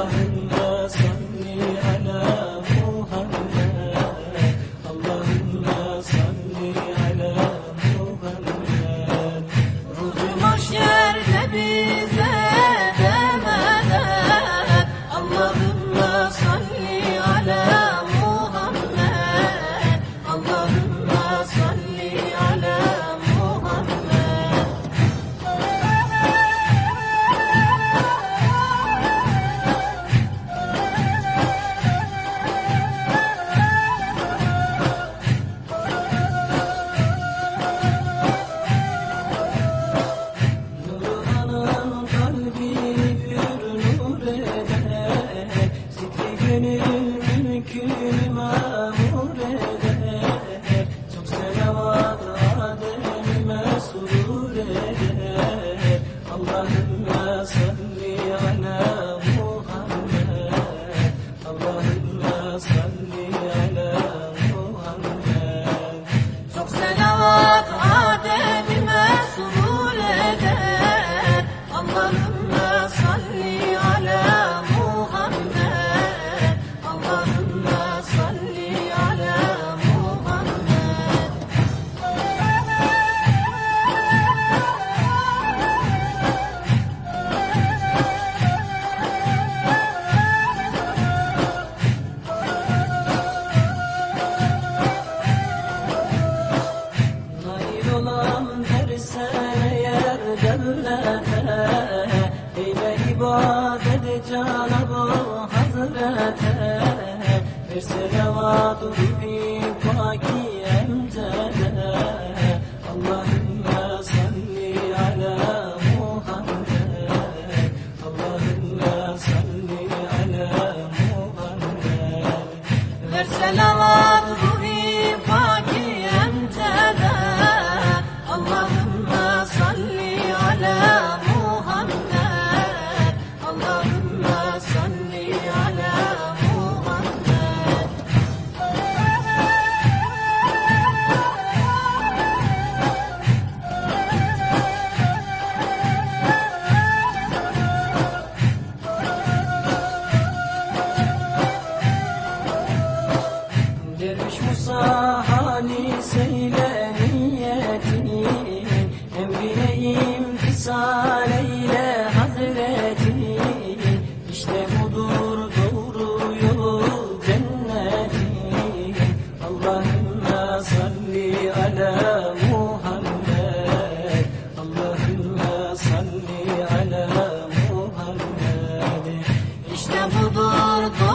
Allahümme Allahümme Olan her sene yer devlete Eyle ibadet Cenab-ı Hazrete. Bir selavat ruhi paki emcede Allahümme salli ala Muhammed. Allahümme salli ala Muhammed. Ver selavat hali seyle niyetini Emrine imtisal eyle hazretini. İşte budur doğru yol cenneti. Allahümme salli ala Muhammed. Allahümme salli ala Muhammed. İşte budur doğru